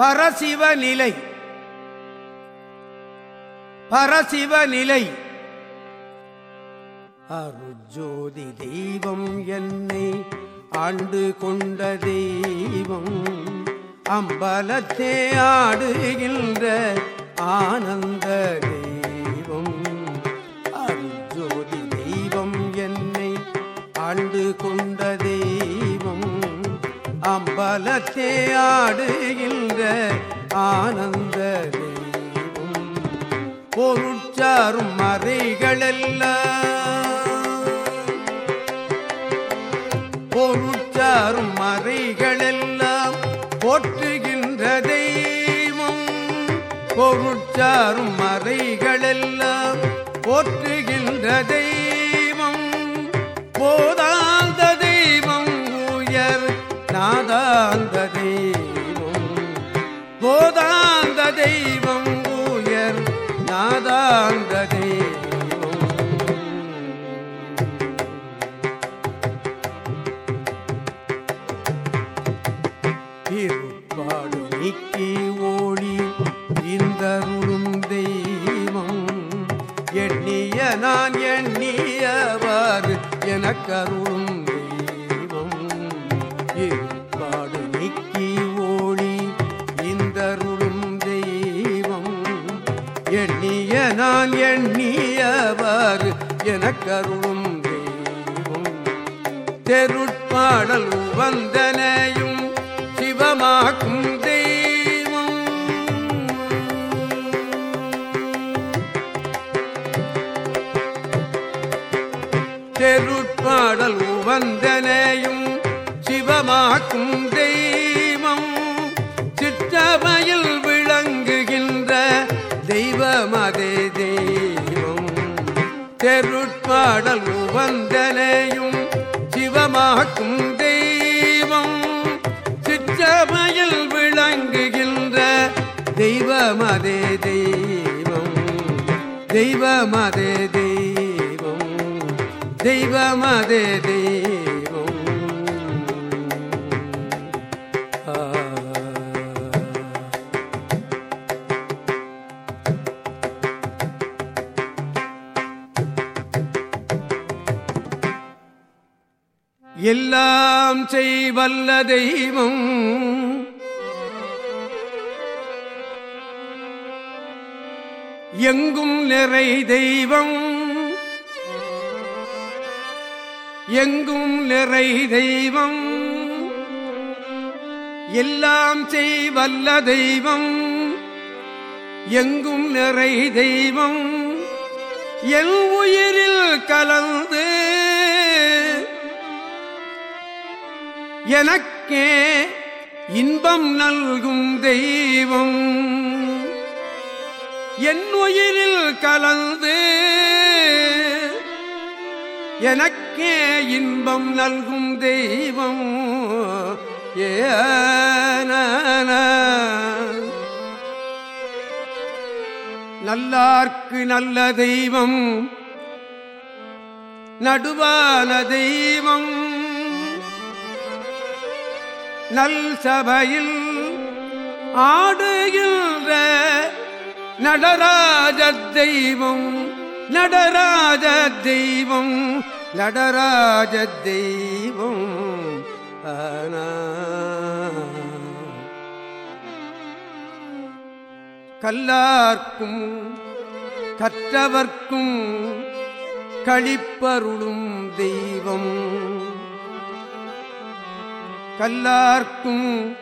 பரசிவ நிலை பரசிவ நிலை அருஜோதி தெய்வம் என்னை ஆண்டு கொண்ட தெய்வம். அம்பலத்தே ஆடுகின்ற ஆனந்த தெய்வம். அருஜோதி தெய்வம் என்னை ஆண்டு கொண்ட அம்பலத்தே ஆடுகின்ற ஆனந்த தெய்வம். பொருட்சாரும் மறைகளெல்லாம். பொருட்சாரும் மறைகளெல்லாம் போற்றுகின்ற தெய்வம். பொருட்சாரும் மறைகளெல்லாம் போற்றுகின்ற தெய்வம். போத தெய்வம் உயர் நாதாந்த எண்ணிய நான் எண்ணியவாறு எனக்கருளும் தெய்வம். தெருட்பாடல் வந்தனையும் சிவமாக்கும் தெய்வம். தெருட்பாடல் வந்தனையும் சிவமாக்கும் பாடல் வந்தனையும் சிவமாக்கும் தெய்வம். சிற்றமையில் விளங்குகின்ற தெய்வமதே தெய்வம். தெய்வமதே தெய்வம். தெய்வமதே தெய்வம். வல்ல தெய்வம். எங்கும் நிறை தெய்வம். எங்கும் நிறை தெய்வம். எல்லாம் செய்வல்ல தெய்வம். எங்கும் நிறை தெய்வம். எல் உயிரில் கலந்து எனக்கே இன்பம் நல்கும் தெய்வம். என் உயிரில் கலந்து எனக்கே இன்பம் நல்கும் தெய்வம். ஏன நல்லார்க்கு நல்ல தெய்வம் நடுவான தெய்வம். நல் சபையில் ஆடுகின்ற நடராஜ தெய்வம் நடராஜ தெய்வம் நடராஜ தெய்வம் கல்லார்க்கும் கற்றவர்க்கும் கழிப்பருளும் தெய்வம். கல்லார்க்கும்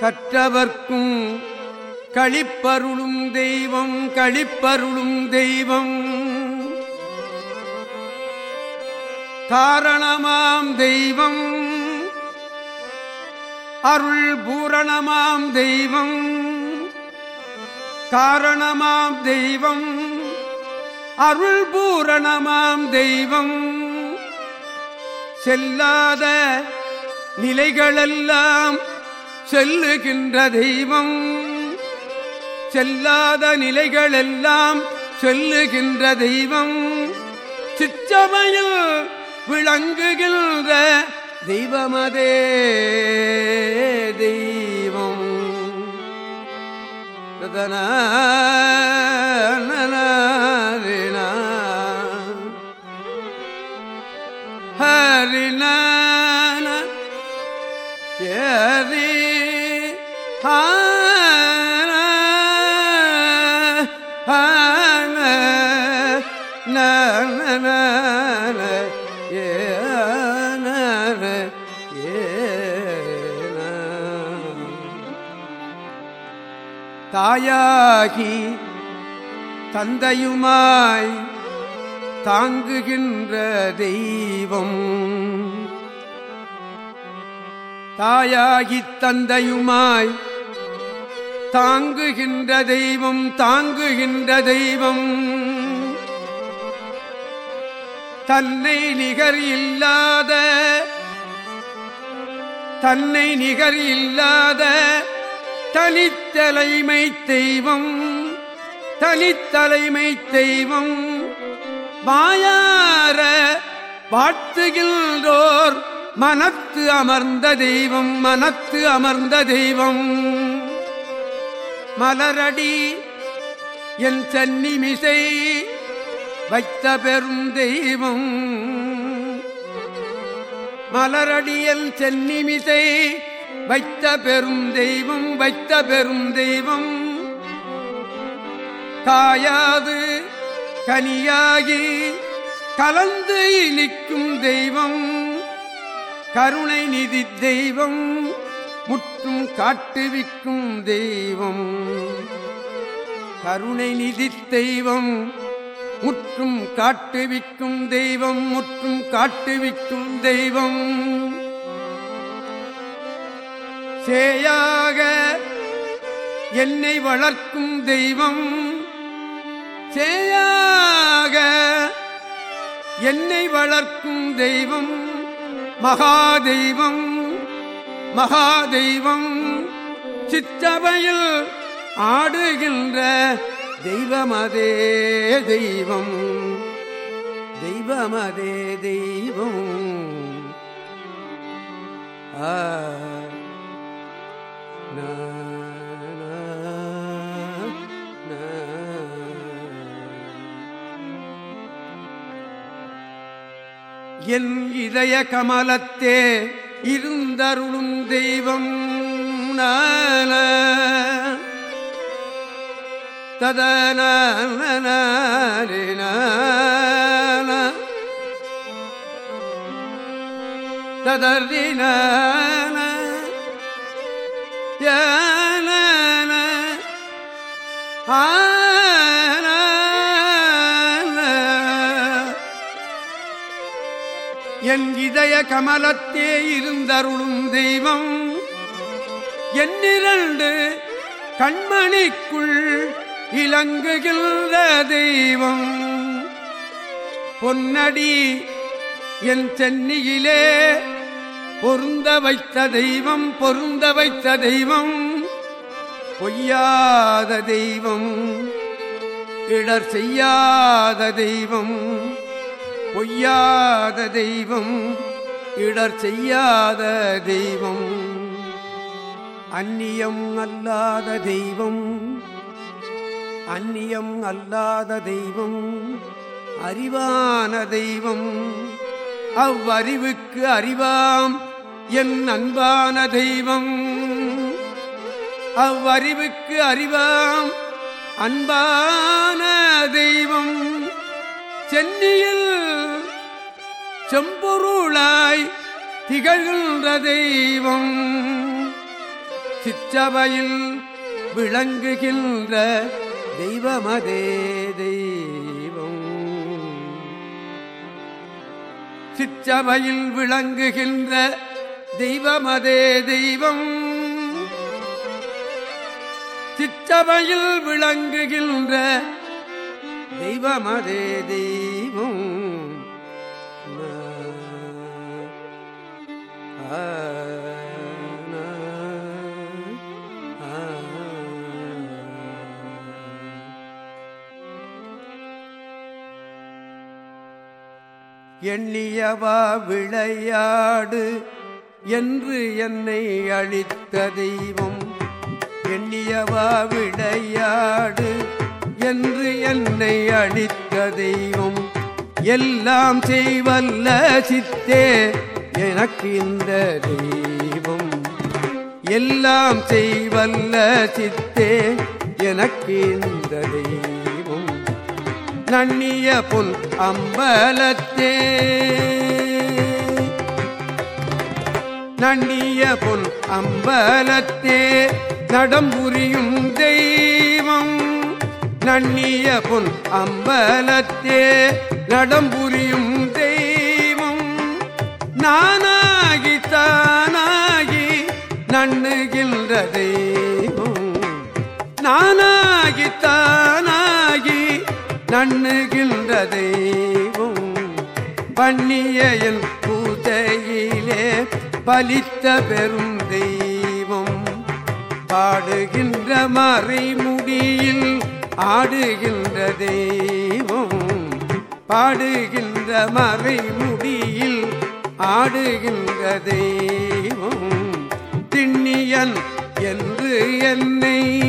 கற்றவர்க்கும் களிப்பருளும் தெய்வம் களிப்பருளும் தெய்வம். காரணமாம் தெய்வம் அருள் பூரணமாம் தெய்வம். காரணமாம் தெய்வம் அருள் பூரணமாம் தெய்வம். செல்லாத நிலைகளெல்லாம் செல்லுகின்ற தெய்வம். செல்லாத நிலைகளெல்லாம் செல்லுகின்ற தெய்வம். சிச்சமையில் விளங்குகின்ற தெய்வமதே தெய்வம். ததன தாயாகி தந்தையுமாய் தாங்குகின்ற தெய்வம். தாயாகி தந்தையுமாய் தாங்குகின்ற தெய்வம் தாங்குகின்ற தெய்வம். தன்னை நிகர் இல்லாத தன்னை நிகர் இல்லாத தனித்தலைமை தெய்வம் தனித்தலைமை தெய்வம் வாயார வாழ்த்துகின்றோர் மனத்து அமர்ந்த தெய்வம் மனத்து அமர்ந்த தெய்வம். மலரடி என் சன்னிமிசை வைத்த பெரும் தெய்வம். மலரடியல் சென்னிமிசை வைத்த பெரும் தெய்வம் வைத்த பெரும் தெய்வம். காயாது கனியாகி கலந்து இனிக்கும் தெய்வம். கருணை நிதி தெய்வம் முற்றும் காட்டுவிக்கும் தெய்வம். கருணை நிதி தெய்வம் முற்றும் காட்டுவிக்கும் தெய்வம் முற்றும் காட்டுவிக்கும் தெய்வம். சேயாக என்னை வளர்க்கும் தெய்வம். சேயாக என்னை வளர்க்கும் தெய்வம். மகாதெய்வம் மகாதெய்வம். சித்தவையில் ஆடுகின்ற தெய்வமதே தெய்வம். தெய்வமதே தெய்வம். ஆ. என் இதய கமலத்தே இருந்தருளும் தெய்வம் நான ததன ததர்தின என் இதய கமலத்தே இருந்தருளும் தெய்வம். என்னிரண்டு கண்மணிக்குள் இலங்குகின்ற தெய்வம். பொன்னடி என் சென்னியிலே பொருந்த வைத்த தெய்வம் பொருந்த வைத்த தெய்வம் பொய்யாத தெய்வம் இடர் செய்யாத தெய்வம் பொய்யாத தெய்வம் இடர் செய்யாத தெய்வம். அந்நியம் அல்லாத தெய்வம் அந்நியம் அல்லாத தெய்வம் அறிவான தெய்வம் அவ்வறிவுக்கு அறிவாம் என் அன்பான தெய்வம். அவ்வறிவுக்கு அறிவாம் அன்பான தெய்வம். சென்னியில் செம்பொருளாய் திகழ்கின்ற தெய்வம். சிற்றவையில் விளங்குகின்ற தெய்வமதே தெய்வம். சிற்றவையில் விளங்குகின்ற தெய்வமதே தெய்வம். சிற்றவையில் விளங்குகின்ற தெய்வமதே தெய்வம். ஆ, எண்ணியவா விளையாடு என்று என்னை அழித்த தெய்வம். எண்ணியவா விளையாடு என்று என்னை அழித்த தெய்வம். எல்லாம் செய்வல்ல சித்தே எனக்கு இந்த தெய்வம். எல்லாம் செய்வல்ல சித்தே எனக்கு இந்த தெய்வம். நன்னிய புல் அம்பலத்தே. நன்னிய புல் அம்பலத்தே. நடம்புரியும் தெய்வம். நன்னிய புல் அம்பலத்தே. நடம்புரியும் தெய்வம். நானாகி தானாகி நண்ணுகின்ற தெய்வம். நானாகி தானாகி நண்ணுகின்ற தெய்வம் பன்னியல் என் பூஜையிலே பலித்த பெரும் தெய்வம். பாடுகின்ற மறைமுடியில் ஆடுகின்ற தெய்வம். பாடுகின்ற மறைமுடியில் ஆடுகின்ற தெய்வம். திண்ணியன் என்று என்னை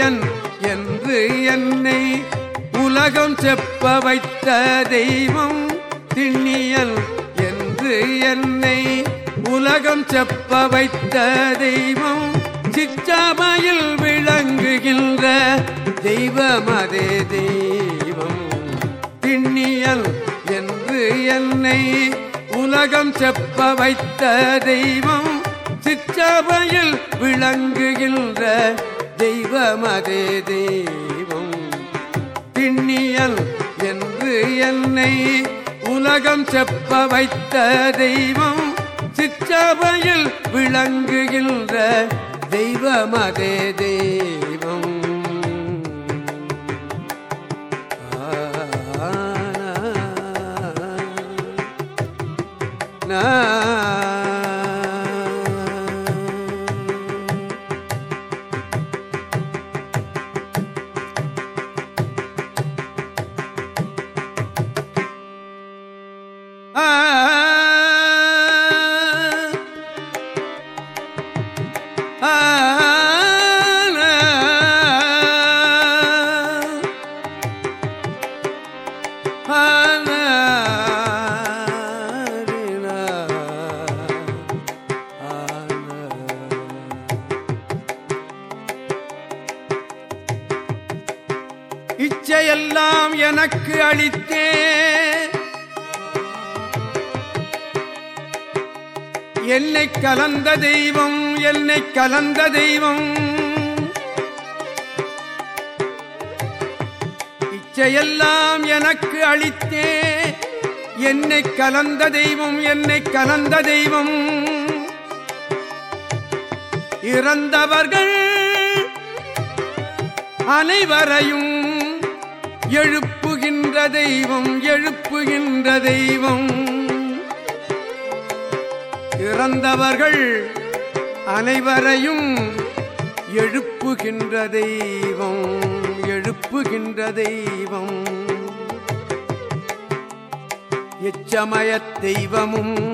திண்ணியன் என்று என்னை உலகம் செப்ப வைத்த தெய்வம் திண்ணியல் என்று என்னை உலகம் செப்ப வைத்த தெய்வம் சிச்சபையில் விளங்குகின்ற தெய்வமதே தெய்வம் திண்ணியல் என்று என்னை உலகம் செப்ப வைத்த தெய்வம் சிச்சபையில் விளங்குகின்ற தெய்வமதே தெய்வம். திண்ணியல் என்று என்னை உலகம் செப்ப வைத்த தெய்வம். சிற்றபையில் விளங்குகின்ற தெய்வமதே தெய்வம். கலந்த தெய்வம் என்னை கலந்த தெய்வம். இச்சையெல்லாம் எனக்கு அளித்தே என்னை கலந்த தெய்வம் என்னை கலந்த தெய்வம். இறந்தவர்கள் அனைவரையும் எழுப்புகின்ற தெய்வம் எழுப்புகின்ற தெய்வம். பிறந்தவர்கள் அனைவரையும் எழுப்புகின்ற தெய்வம் எழுப்புகின்ற தெய்வம். எச்சமயத் தெய்வமும்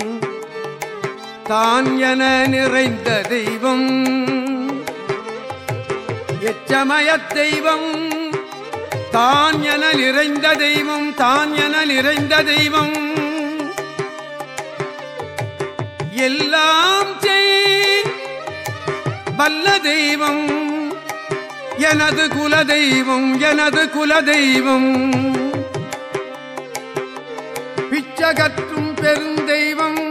தான் என நிறைந்த தெய்வம். எச்சமயத் தெய்வம் தான் என நிறைந்த தெய்வம் தான் என நிறைந்த தெய்வம். எல்லாம் செய் வல்ல தெய்வம் எனது குல தெய்வம் எனது குல தெய்வம். பிச்சகற்றும் பெருந்தெய்வம்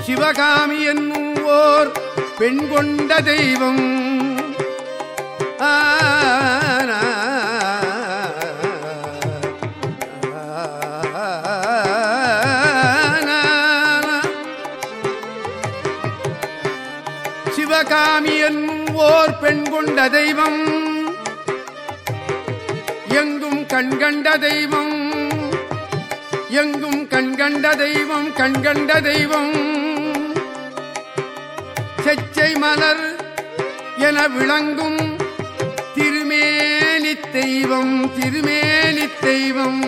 சிவகாமி என்னும் ஓர் பெண் கொண்ட தெய்வம். ஆனா சிவகாமி என்னும் ஓர் பெண் கொண்ட தெய்வம். எங்கும் கண்கண்ட தெய்வம். எங்கும் கண்கண்ட தெய்வம் கண்கண்ட தெய்வம். செச்சை மலர் என விளங்கும் திருமேனி தெய்வம் திருமேனி தெய்வம்.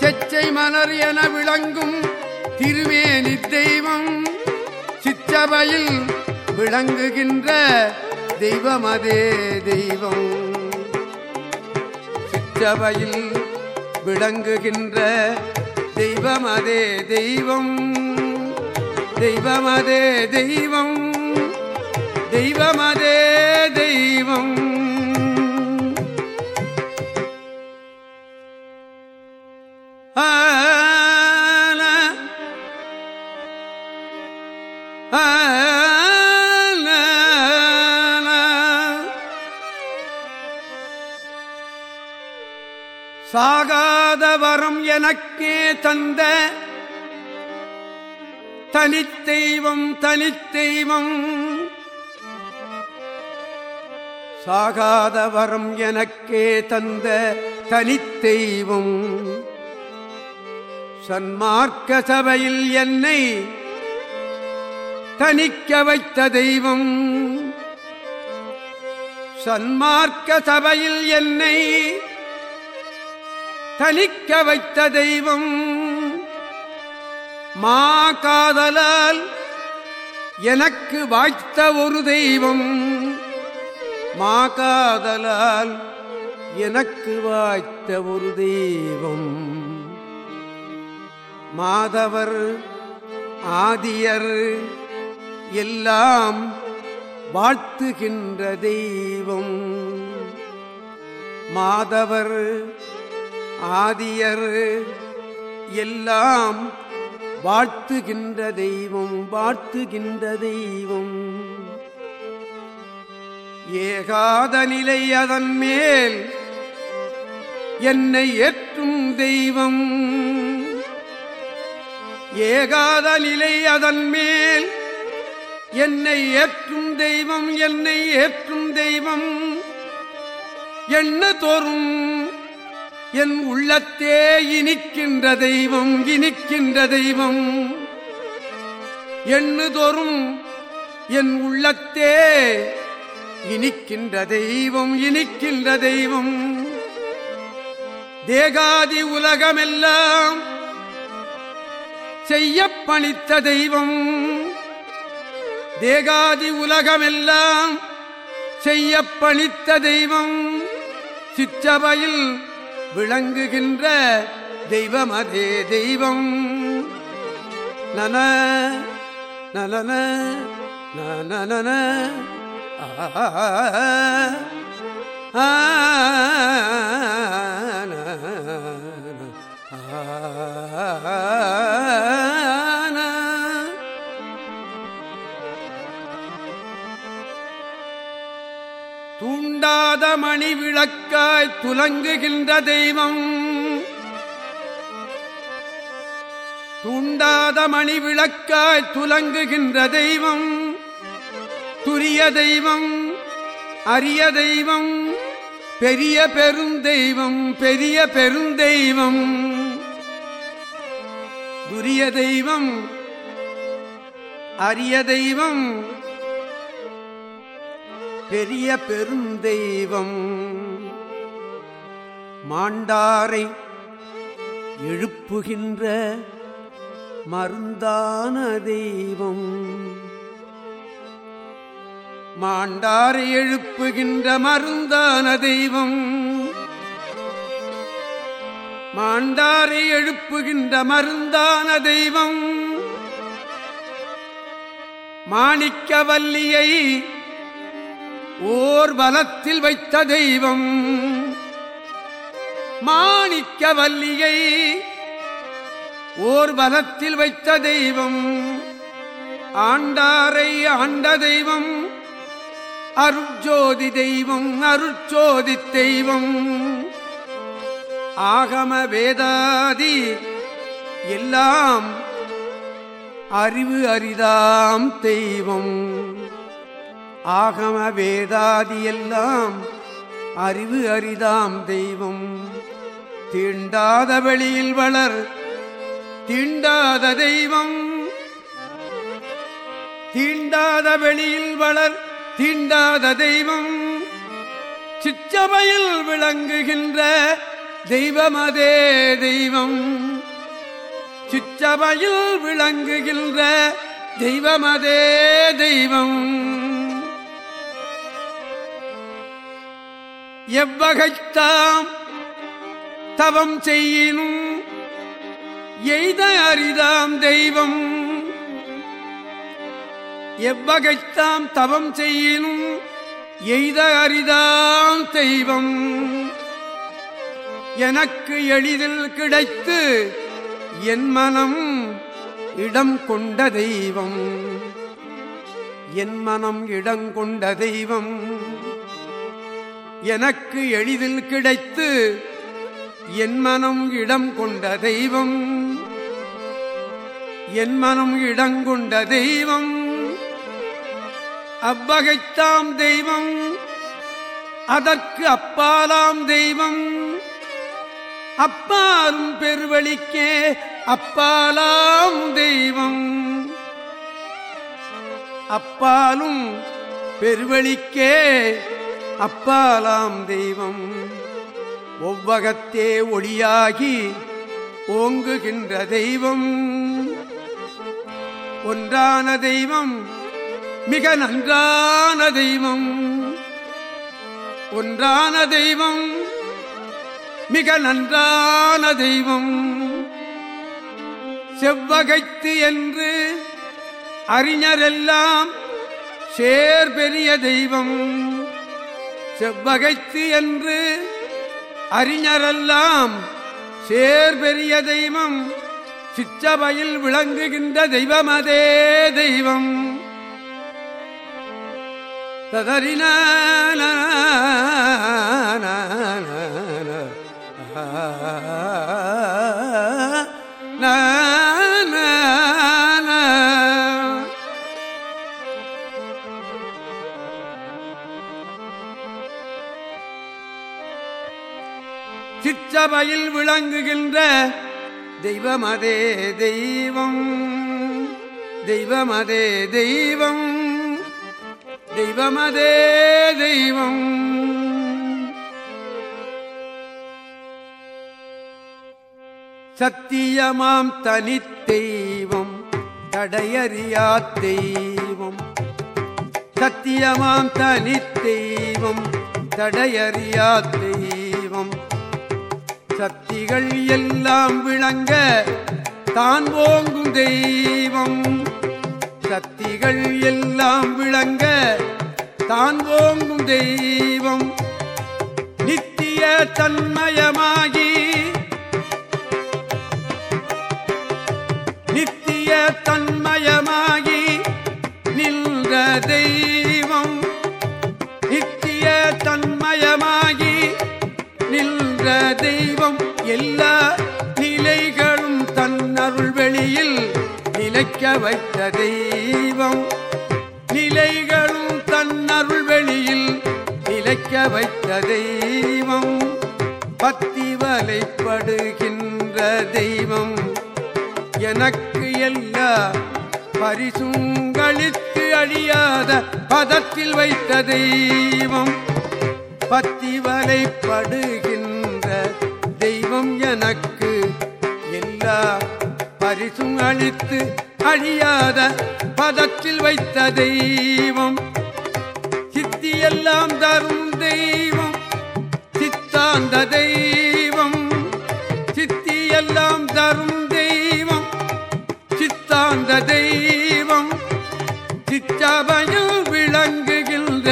செச்சை மலர் என விளங்கும் திருமேனி தெய்வம். திருச்சபையில் விளங்குகின்ற தெய்வமதே தெய்வம். திருச்சபையில் விளங்குகின்ற தெய்வமதே தெய்வம். தெய்வமதே தெய்வம். தெய்வமதே எனக்கே தந்த தனித்தெய்வம் தனித்தெய்வம் சாகாத வரம் எனக்கே தந்த தனித்தெய்வம் சன்மார்க்க சபையில் என்னை தனிக்க வைத்த தெய்வம். சன்மார்க்க சபையில் என்னை தலிக்க வைத்த தெய்வம். மா காதலால் எனக்கு வாய்த்த ஒரு தெய்வம். மா காதலால் எனக்கு வாய்த்த ஒரு தெய்வம். மாதவர் ஆதியர் எல்லாம் வாழ்த்துகின்ற தெய்வம். மாதவர் ஆதியர் எல்லாம் வாழ்த்துகின்ற தெய்வம் வாழ்த்துகின்ற தெய்வம். ஏகாத நிலை அதன் மேல் என்னை ஏற்றும் தெய்வம். ஏகாத நிலை அதன் மேல் என்னை ஏற்றும் தெய்வம் என்னை ஏற்றும் தெய்வம். என்ன தோறும் என் உள்ளத்தே இனிக்கின்ற தெய்வம் இனிக்கின்ற தெய்வம். எண்ணுதோறும் என் உள்ளத்தே இனிக்கின்ற தெய்வம் இனிக்கின்ற தெய்வம். தேகாதி உலகமெல்லாம் செய்ய பணித்த தெய்வம். தேகாதி உலகமெல்லாம் செய்ய பணித்த தெய்வம். சிற்றபையில் விளங்குகின்ற தெய்வம் அதே தெய்வம். நன நலன நன தூண்டாத மணி விளக்காய் துலங்குகின்ற தெய்வம். தூண்டாத மணி விளக்காய் துலங்குகின்ற தெய்வம். துரிய தெய்வம் அரிய தெய்வம் பெரிய பெருந்தெய்வம் பெரிய பெருந்தெய்வம் துரிய தெய்வம் அரிய தெய்வம் பெரிய பெருந்தெய்வம் மாண்டாரை எழுப்புகின்ற மருந்தான தெய்வம். மாண்டாரை எழுப்புகின்ற மருந்தான தெய்வம். மாண்டாரை எழுப்புகின்ற மருந்தான தெய்வம். மாணிக்கவல்லியை ஓர் வலத்தில் வைத்த தெய்வம். மாணிக்கவல்லியை ஓர் வலத்தில் வைத்த தெய்வம் ஆண்டாரை ஆண்ட தெய்வம் அருட்ஜோதி தெய்வம் அருட்சோதி தெய்வம். ஆகம வேதாதி எல்லாம் அறிவு அரிதாம் தெய்வம். ஆகம வேதாதி எல்லாம் அறிவு அரிதாம் தெய்வம். தீண்டாத வெளியில் வளர் தீண்டாத தெய்வம். தீண்டாத வெளியில் வளர் தீண்டாத தெய்வம். சிற்றவையில் விளங்குகின்ற தெய்வமதே தெய்வம். சிற்றவையில் விளங்குகின்ற தெய்வமதே தெய்வம். எவ்வகைத்தாம் தவம் செய்யினும் எய்த அரிதாம் தெய்வம். எவ்வகைத்தாம் தவம் செய்யினும் எய்த அரிதாம் தெய்வம். எனக்கு எளிதில் கிடைத்து என் மனம் இடம் கொண்ட தெய்வம். என் மனம் இடம் கொண்ட தெய்வம். எனக்கு எளிதில் கிடைத்து என் மனம் இடம் கொண்ட தெய்வம். என் மனம் இடங்கொண்ட தெய்வம். அவ்வகைத்தாம் தெய்வம். அதற்கு அப்பாலாம் தெய்வம். அப்பாலும் பெருவழிக்கே அப்பாலாம் தெய்வம். அப்பாலும் பெருவழிக்கே அப்பாலாம் தெய்வம். ஒவ்வகத்தே ஒளியாகி ஓங்குகின்ற தெய்வம். ஒன்றான தெய்வம் மிக நன்றான தெய்வம். ஒன்றான தெய்வம் மிக நன்றான தெய்வம். செவ்வகைத்து என்று அறிஞரெல்லாம் சேர் பெரிய தெய்வம். செவ்வகைத்து என்று அறிஞரெல்லாம் சேர் பெரிய தெய்வம் சிச்சபையில் விளங்குகின்ற தெய்வமதே தெய்வம். ததறின சபையில் விளங்குகின்ற தெய்வமதே தெய்வம். தெய்வமதே தெய்வம். தெய்வமதே தெய்வம். சத்தியமாம் தனி தெய்வம் தடையறியா தெய்வம். சத்தியமாம் தனி தெய்வம் தடையறியா தெய்வம் சக்திகள் எல்லாம் விளங்க தான் ஓங்கும் தெய்வம். சக்திகள் எல்லாம் விளங்க தான் ஓங்கும் தெய்வம். நித்திய தன்மயமாகி நித்திய தன்மயமாகி நின்ற தெய்வம். நித்திய தன்மயமாகி நின்ற தெய்வம் எல்லா நிலைகளும் தன்னருள் வெளியில் நிலைக்க வைத்த தெய்வம். நிலைகளும் தன்னருள் வெளியில் நிலைக்க வைத்த தெய்வம். பத்தி வலைப்படுகின்ற தெய்வம். எனக்கு எல்லா பரிசுங்களித்து அழியாத பதத்தில் வைத்த தெய்வம். பத்தி வலைப்படுகின்ற தெய்வம் எனக்கு எல்லா பரிசும் அளித்து அழியாத பதத்தில் வைத்த தெய்வம். சித்தியெல்லாம் தரும் தெய்வம் சித்தாந்த தெய்வம். சித்தியெல்லாம் தரும் தெய்வம் சித்தாந்த தெய்வம். சித்தபயம் விளங்குகின்ற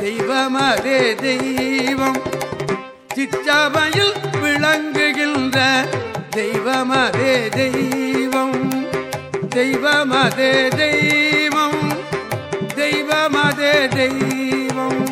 தெய்வமதே தெய்வம். சிற்றபையில் விளங்குகின்ற தெய்வமதே தெய்வம். தெய்வமதே தெய்வம். தெய்வமதே தெய்வம்.